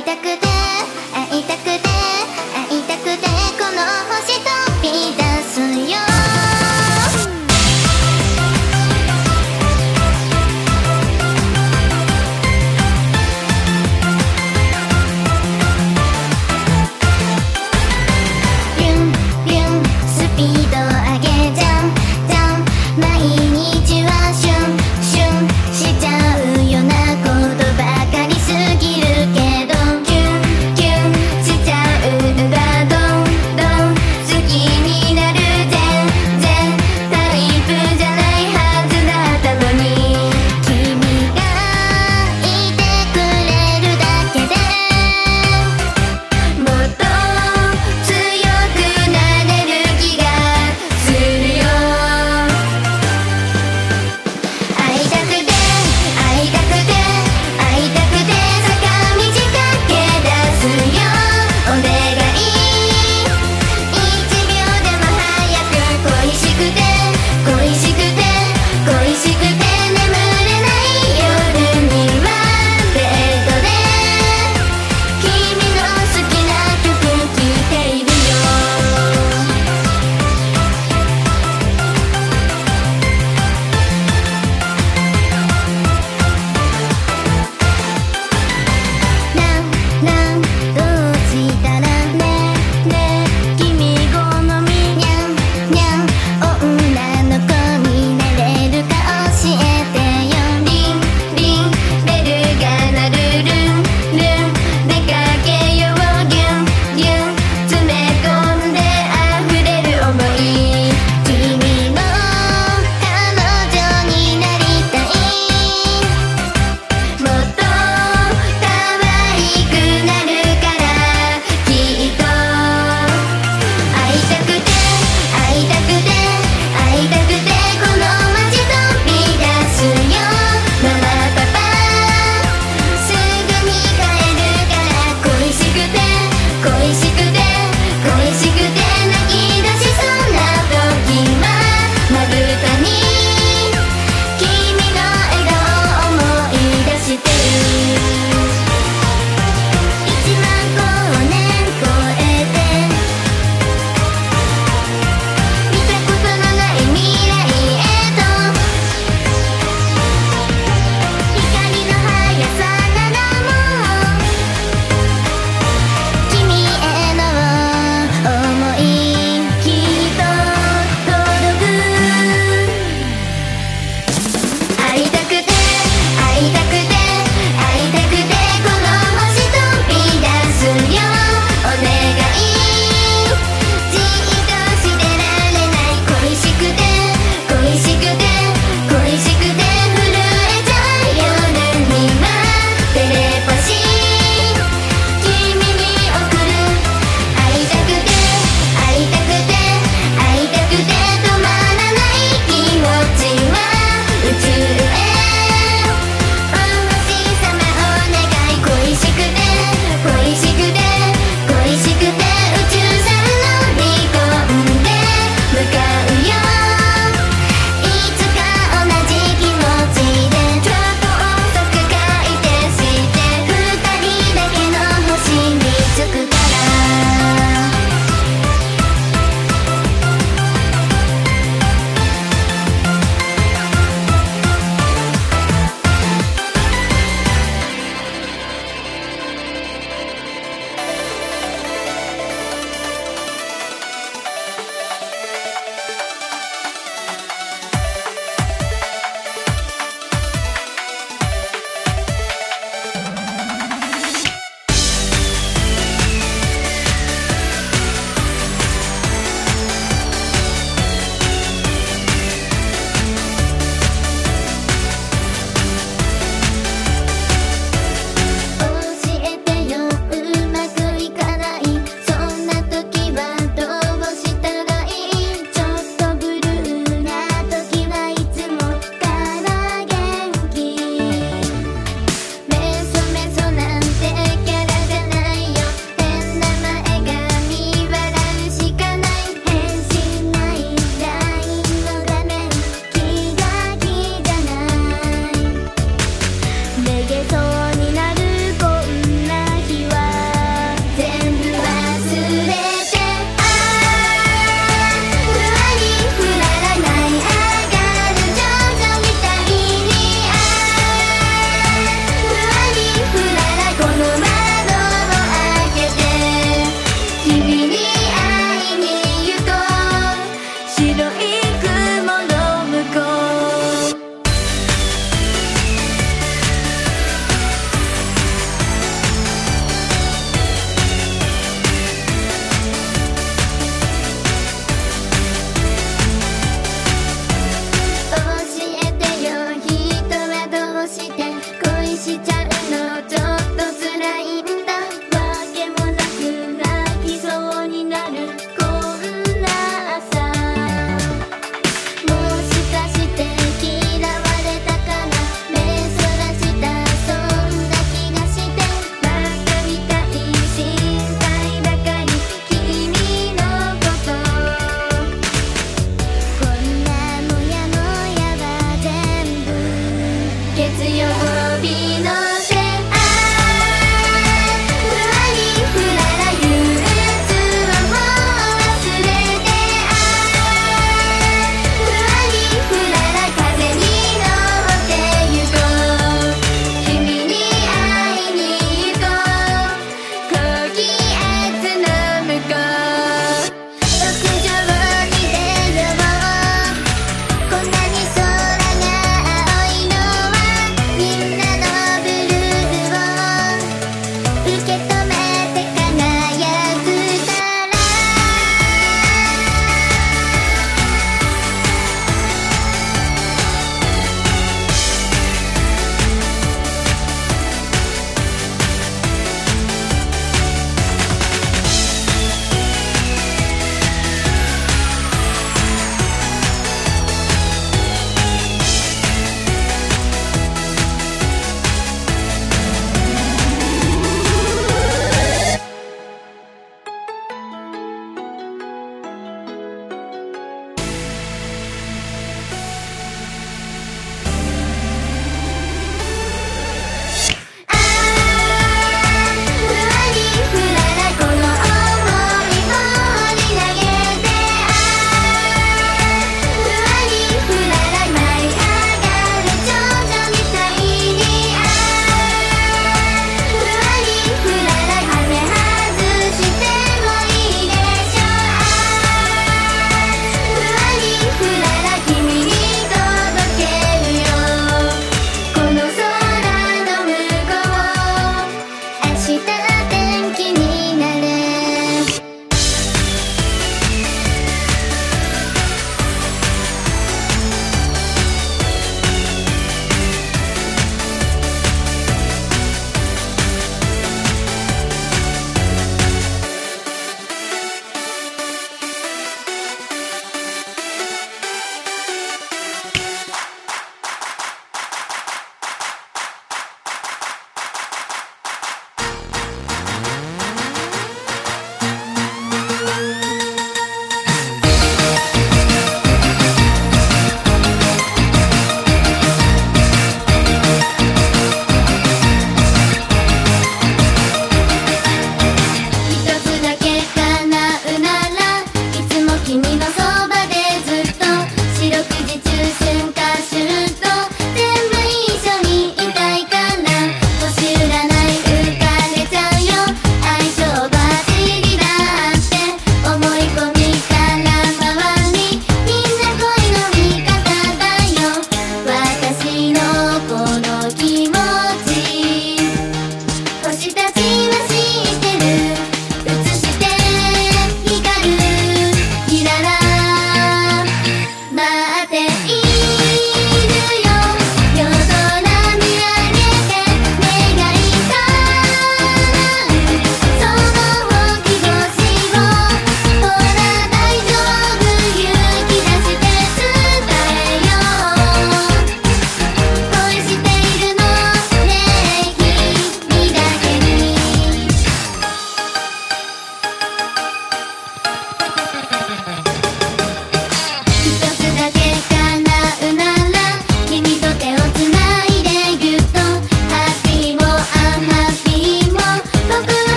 痛くて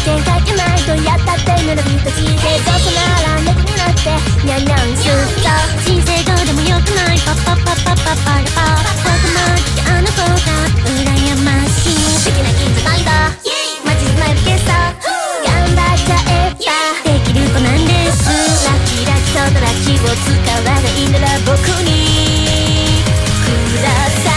見界けないとやったって並びとちけどそならなくなってニャンニャンすっと人生どうでもよくないパッパッパッパッパッパッパッ僕もってあの子が羨ましい素敵な金ッゃないだマジでないけさ。頑張っちゃえば。できる子なんです。ラッキーラッキーそのラッキーを使わないならッに。ください。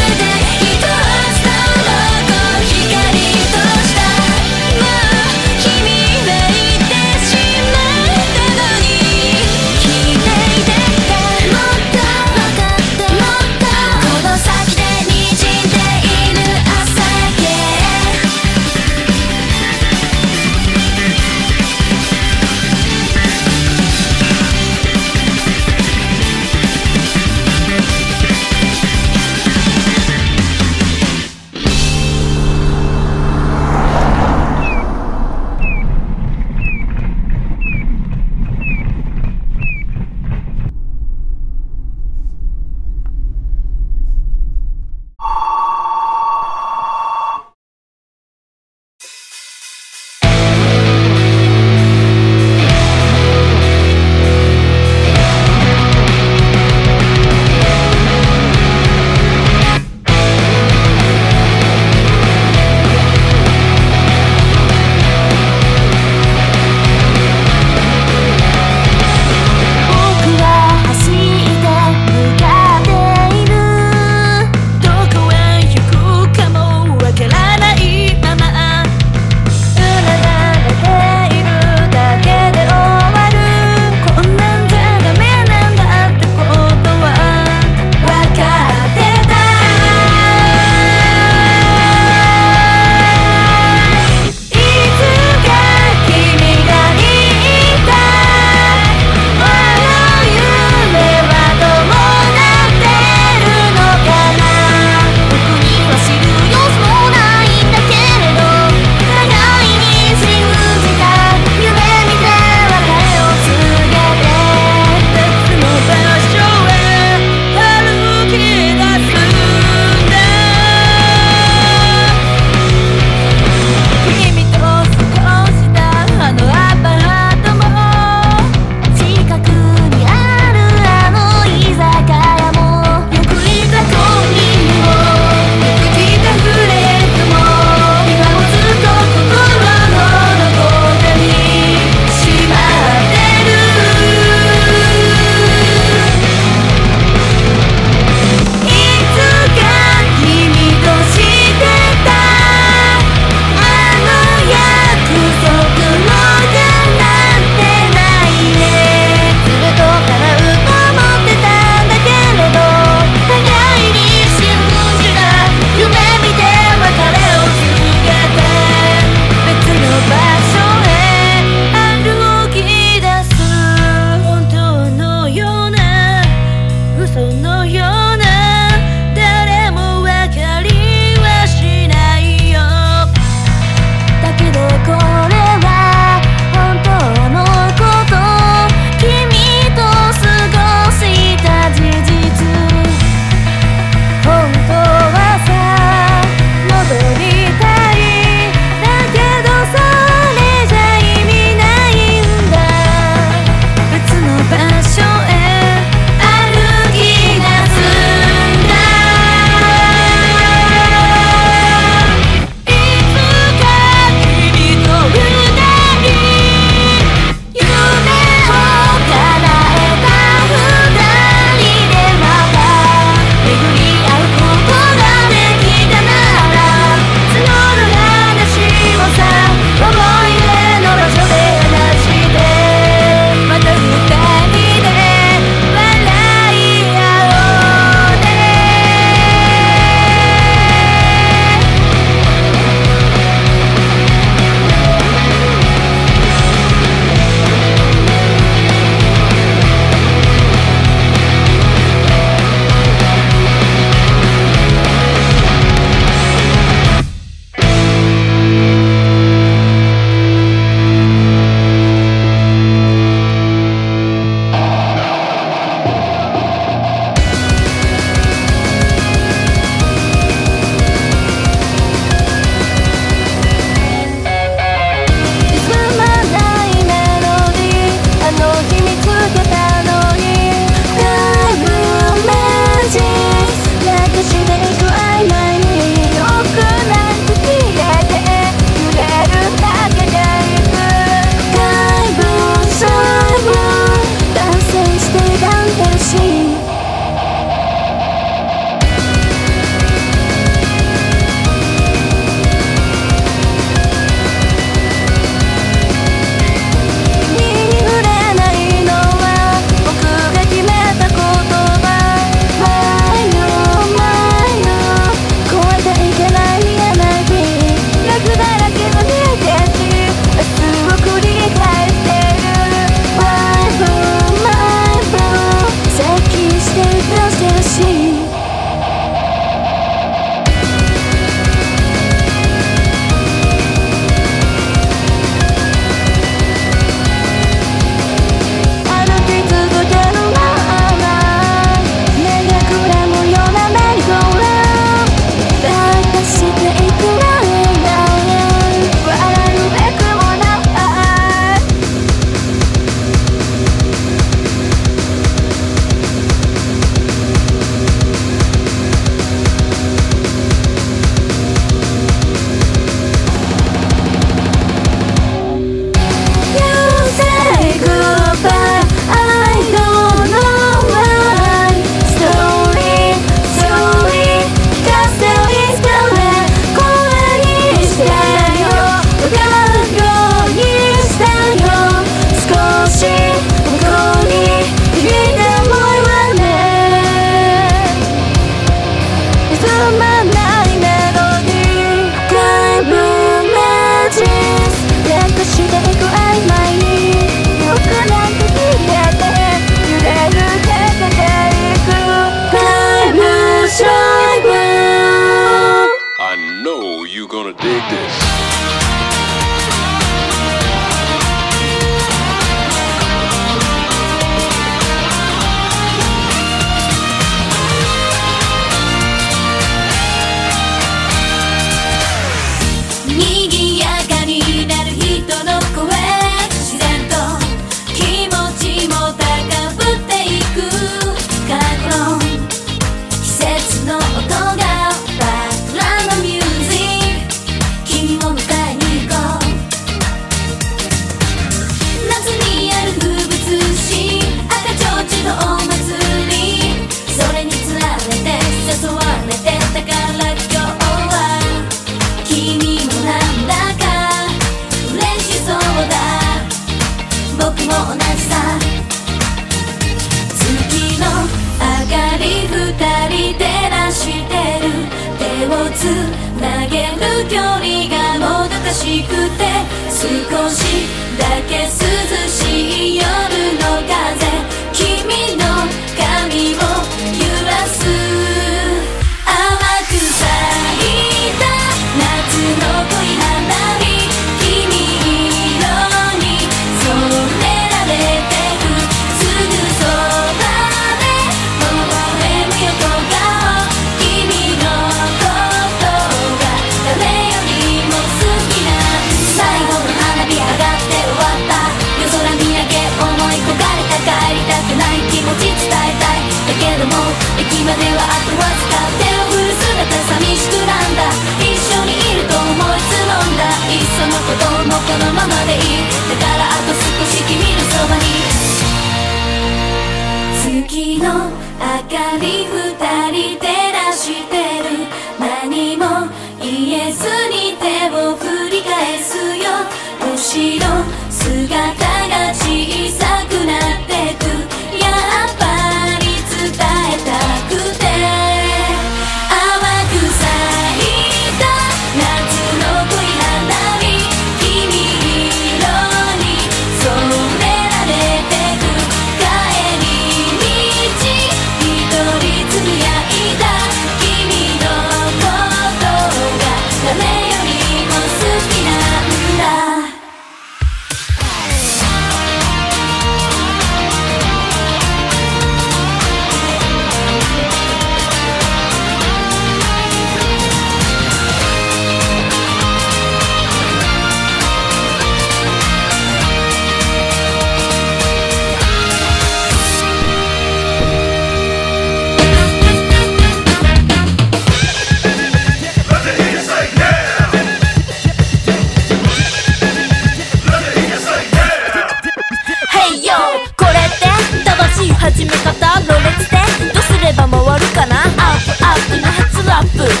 よ。これって正しい始め方ろれつで。どうすれば回るかな？アップアップの初ラップ。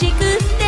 しく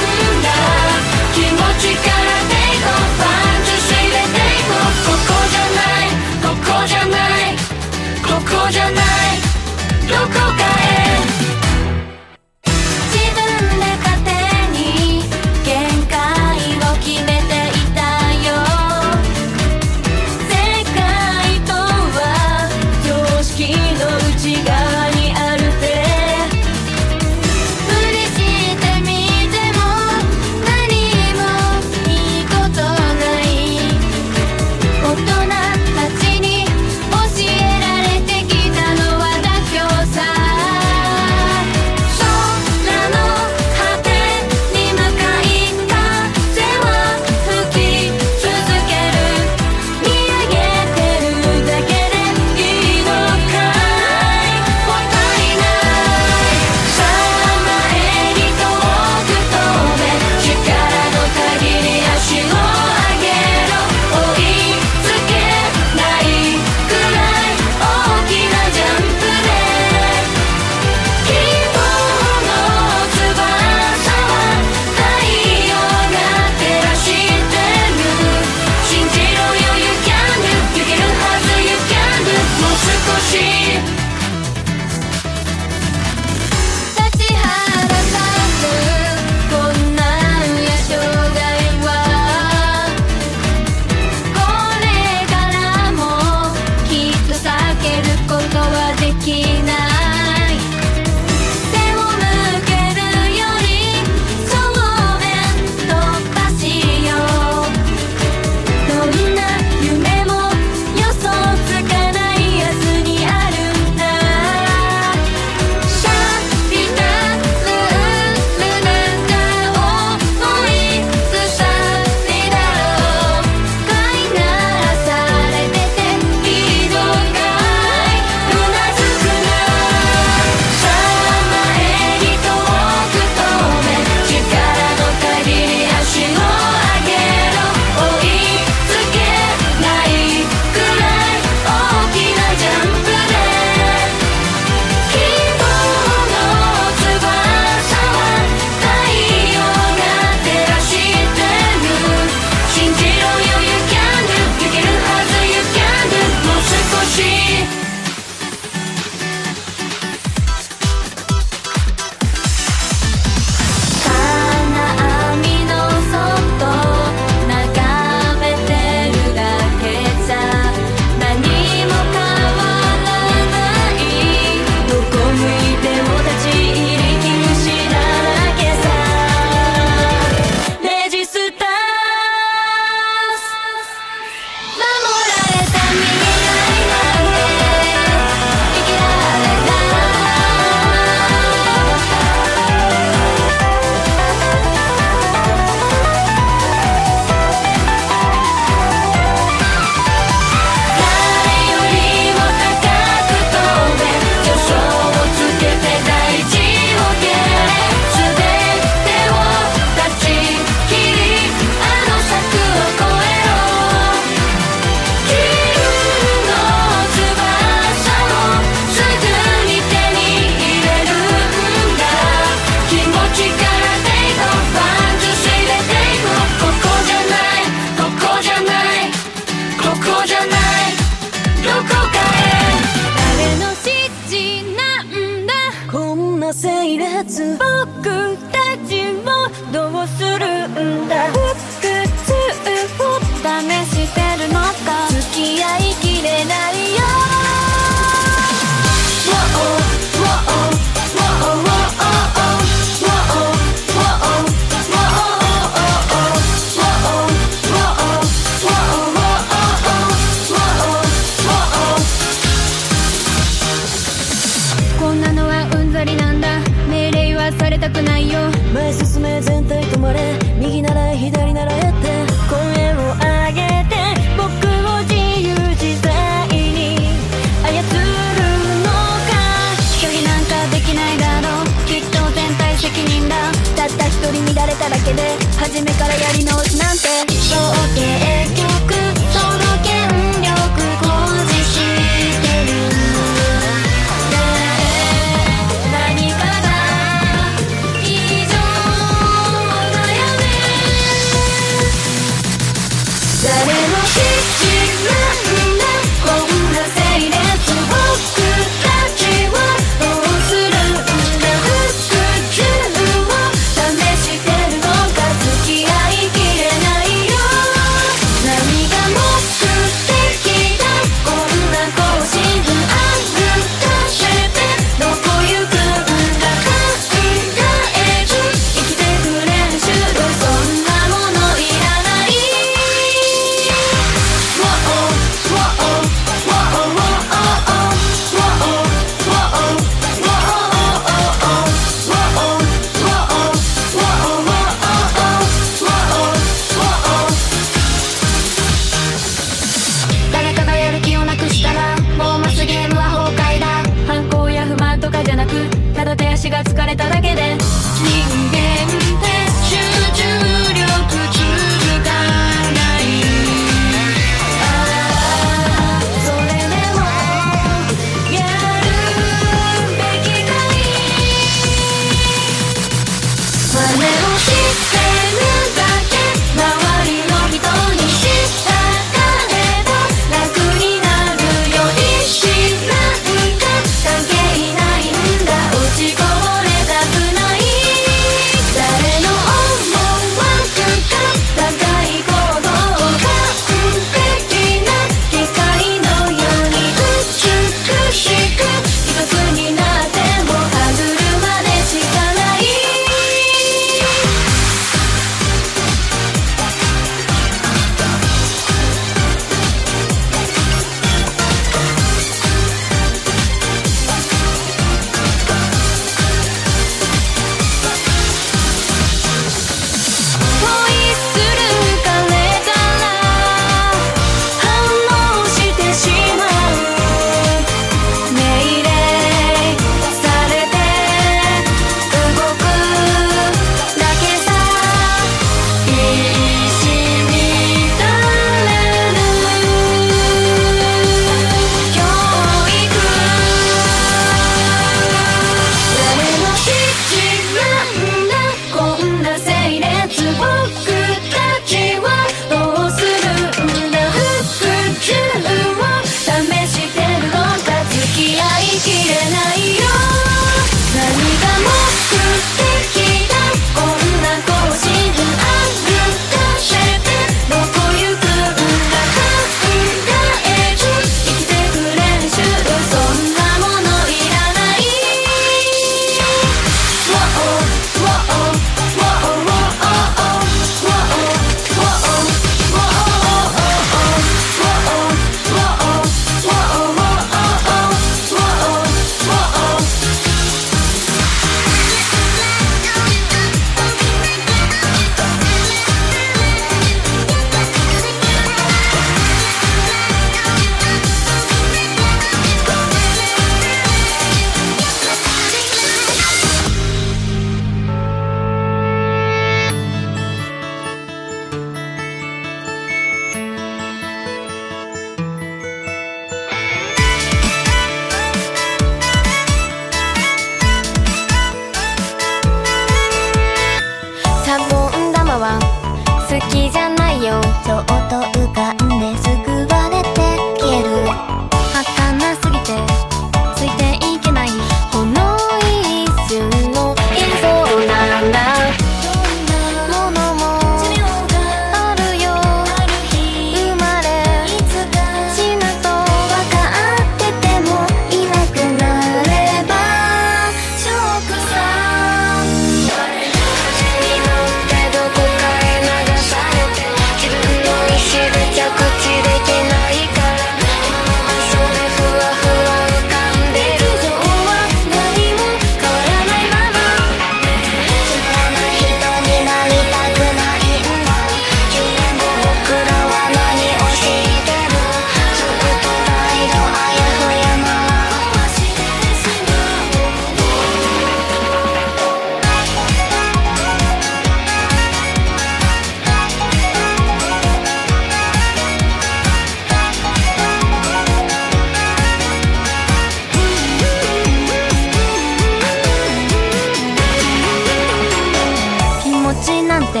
なんて。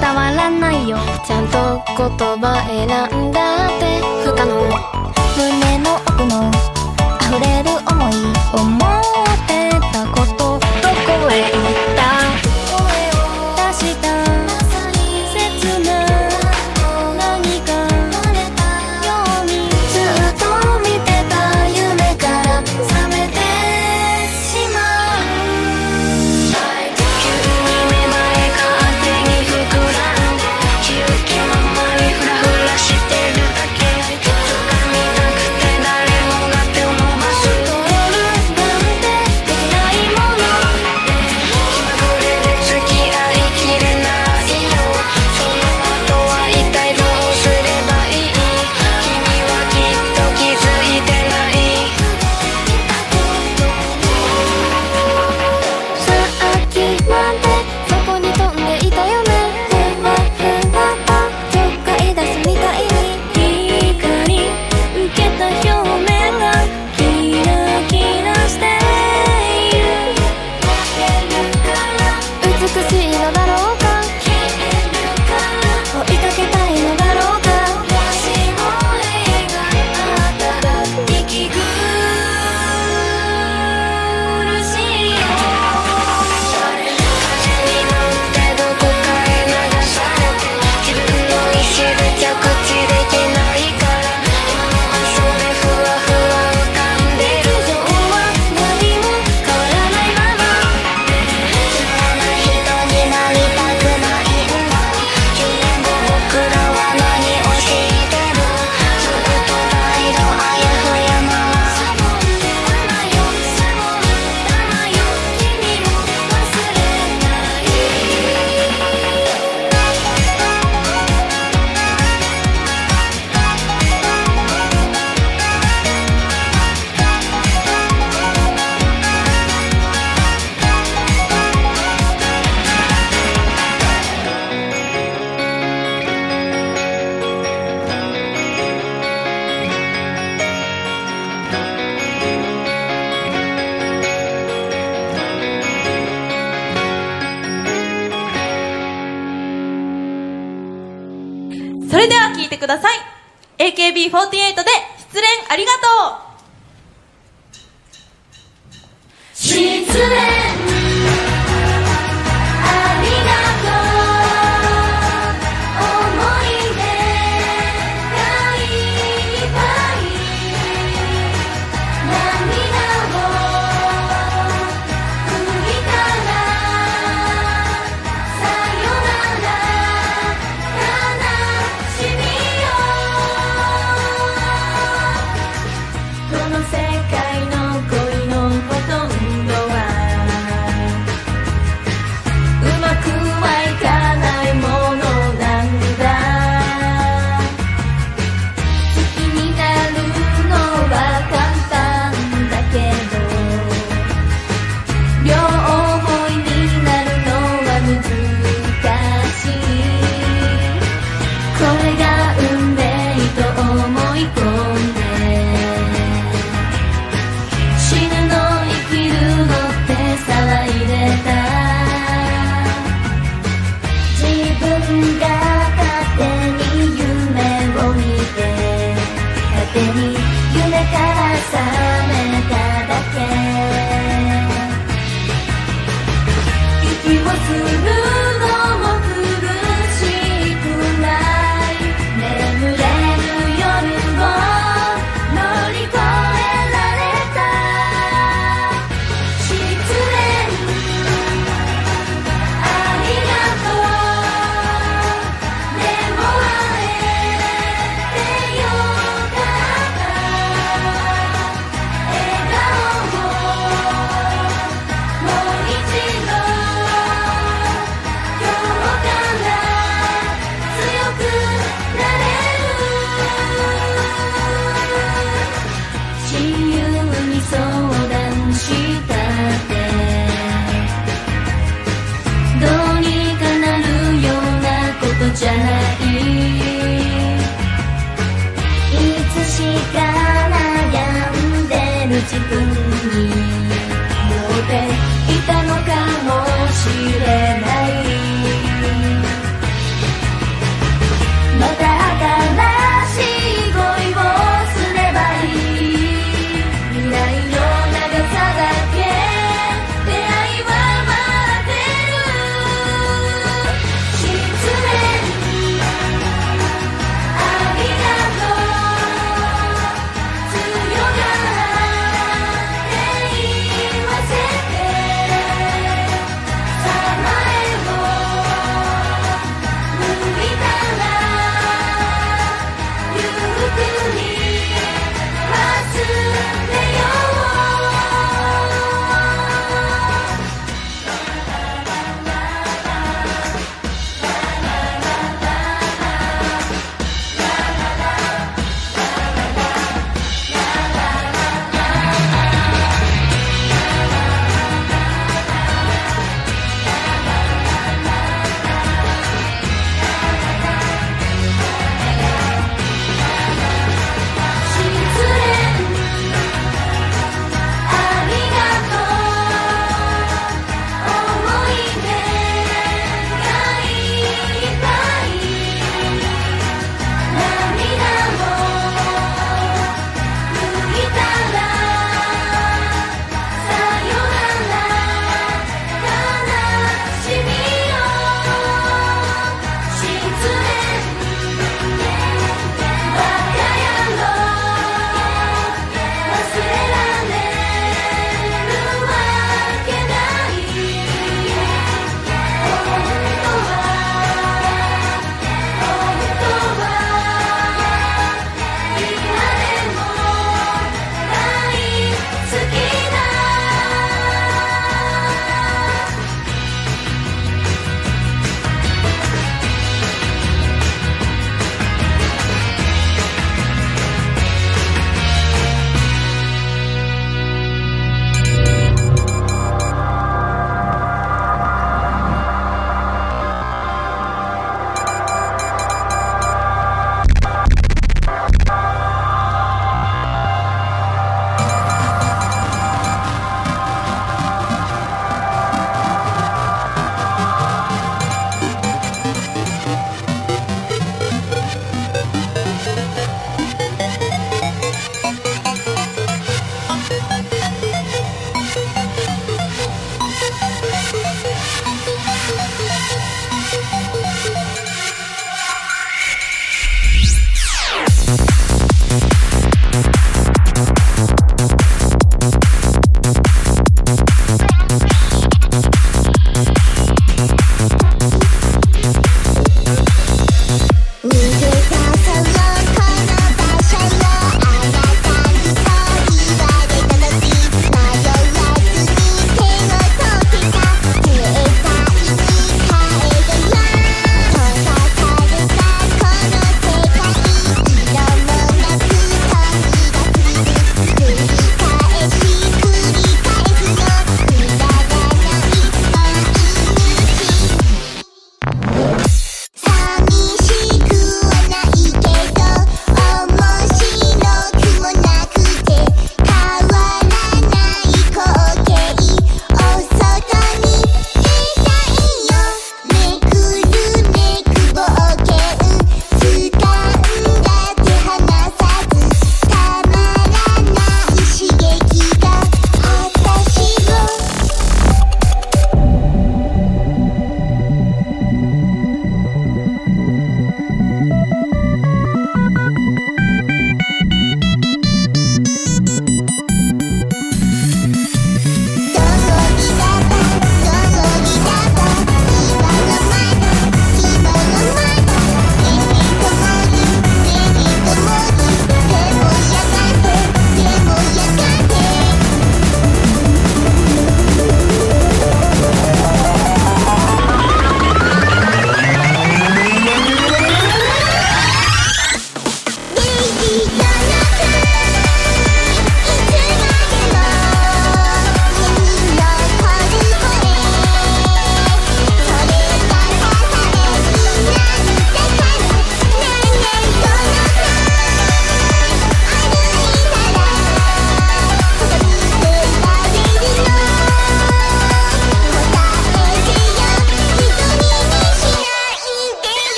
伝わらないよ。ちゃんと言葉選んだって。不可能。胸の奥の。溢れる思い。思ってたこと。どこへ行った？